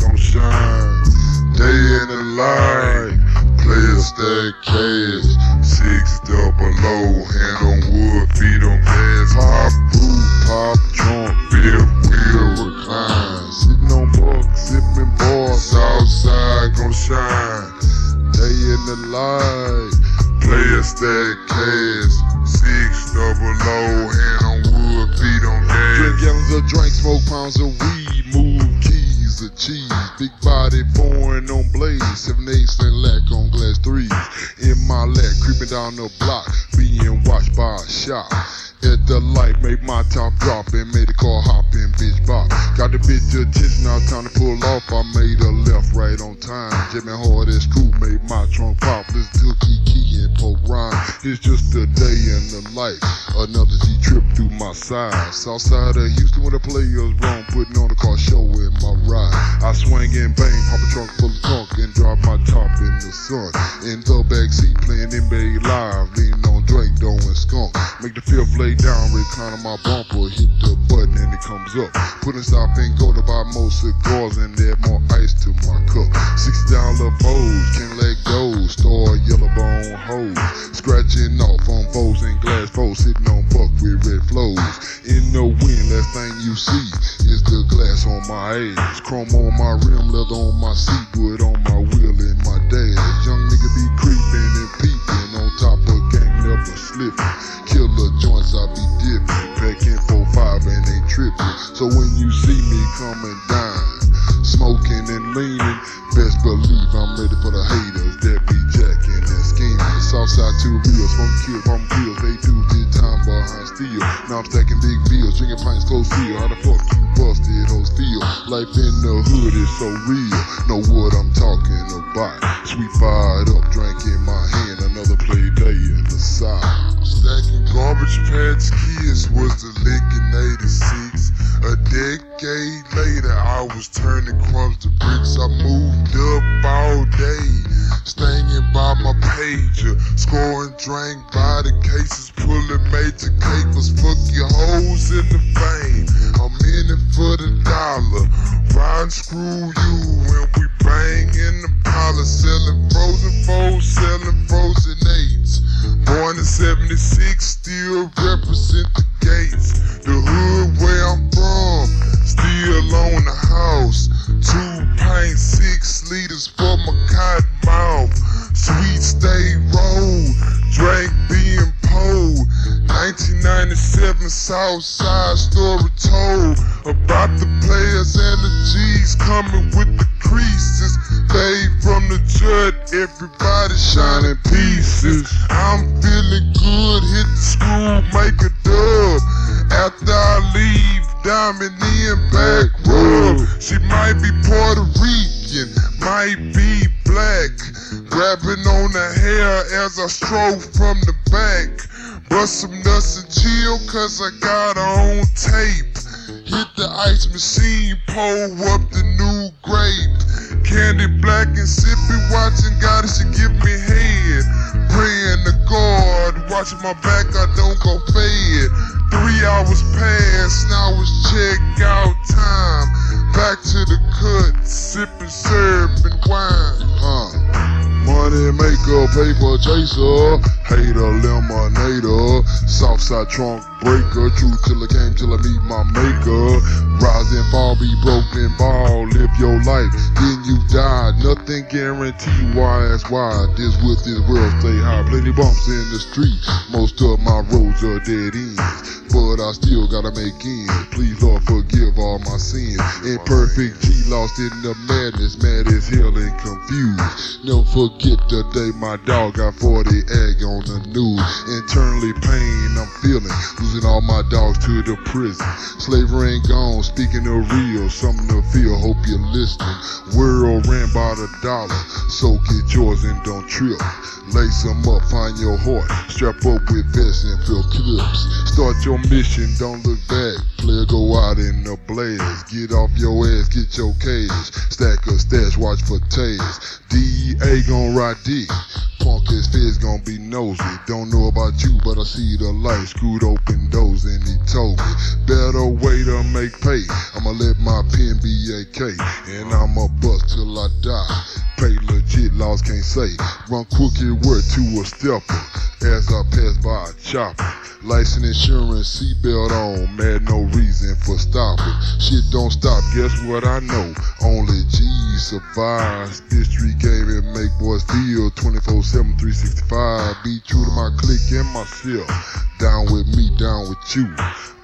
gon' shine. Day in the light, player stack cash. Six double low, hand on wood, feet on gas. Pop boot, pop trunk, fifth wheel recline. Sitting on bucks, sipping bars, Southside gon' shine. Day in the light, player stack cash. Six double low, hand feet on. Drink gallons of drink, smoke pounds of weed, move keys of cheese. Big body foreign on blaze, seven eighths and lack on glass threes. In my lap, creeping down the block, being watched by a shop. At the light, made my top drop and made the car hop. Got the bitch attention, now time to pull off. I made a left right on time. Jamming hard as cool, made my trunk pop. Let's do key and poke rhyme. It's just a day in the life. Another G trip through my side. Southside of Houston where the players wrong, putting on the car show in my ride. I swing and bang, pop a trunk full of trunk and drop my top in the sun. In the backseat playing NBA live, leaning on Drake, doing skunk. Make the fifth lay down, recline on my bumper, hit the button and it comes up. Putting stop and go to buy more cigars and add more ice to my cup. Sixty dollar bowls, can't let go. Store yellow bone hoes, scratching off on bows and glass foes, sitting on buck with red flows. In the wind, last thing you see is the glass on my ass. Chrome on my rim, leather on my seat, wood on my wheel and my dash. Young nigga be creeping and peeping on top of gang, never slipping. So when you see me coming down, smoking and leaning, best believe I'm ready for the haters that be jacking and scheming. Southside two real, smoke kill, from pills, they do the time behind steel. Now I'm stacking big bills, drinking pints close feel. How the fuck you busted hoes feel? Life in the hood is so real, know what I'm talking about. Sweet fired up, drink in my hand, another play day in the side. Stacking Cabbage Patch Kids was the lick in 86. A decade later, I was turning crumbs to bricks. I moved up all day, staying by my pager, scoring drink by the cases, pulling major capers. Fuck your hoes in the vein. I'm in it for the dollar. Ride screw you when we bang in the parlor, selling frozen foes, selling frozen eights. Born in 76, still represent 1997 Southside story told about the players and the G's coming with the creases. Fade from the jut, everybody shining pieces. I'm feeling good, hit the screw, make a dub. After I leave, diamond in back rub. She might be Puerto Rican, might be black. Grabbing on the hair as I stroke from the back. Bust some nuts and chill, cause I got on tape. Hit the ice machine, pull up the new grape. Candy black and sippy, watching God, she give me head. Praying to God, watching my back, I don't go fed. Three hours passed, now it's check out time. Back to the cut, sipping maker, paper chaser, hater, eliminator, Southside trunk breaker, true till I came till I meet my maker. Rise and fall, be broken ball, live your life, then you die. Nothing guaranteed, why ask why? This with this world stay high, plenty bumps in the street. Most of my roads are dead ends, but I still gotta make ends. Please Lord forgive all my sins. Imperfect G lost in the madness, mad as hell and confused. Never forget the day my dog got 40 egg on the news. Internally pain I'm feeling, losing all my dogs to the prison. Slavery ain't gone, speaking of real, something to feel, hope you're listening. World ran by the dollar, so get yours and don't trip. Lace 'em up, find your heart, strap up with vests and fill clips. Start your mission, don't look back. Player go out in the blaze. Get off your ass, get your cash. Stack a stash, watch for tails. DEA gon' ride dick. Punk ass feds gon' be nosy. Don't know about you, but I see the light. Screwed open doors and he told me, better way to make pay. I'ma let my pen be AK, and I'ma bust till I die. Pay legit, laws can't say. Run crooked word to a stepper as I pass by chopper. License insurance, seatbelt on, mad no reason for stopping. Shit don't stop, guess what I know? Only G survives. This street game and make boys feel 24 7, 365. Be true to my clique and myself. Down with me, down with you.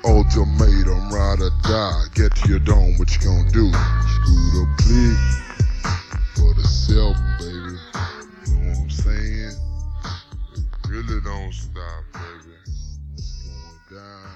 Ultimatum, ride or die. Get to your dome, what you gonna do? Screw the clique. stop, baby. Going down.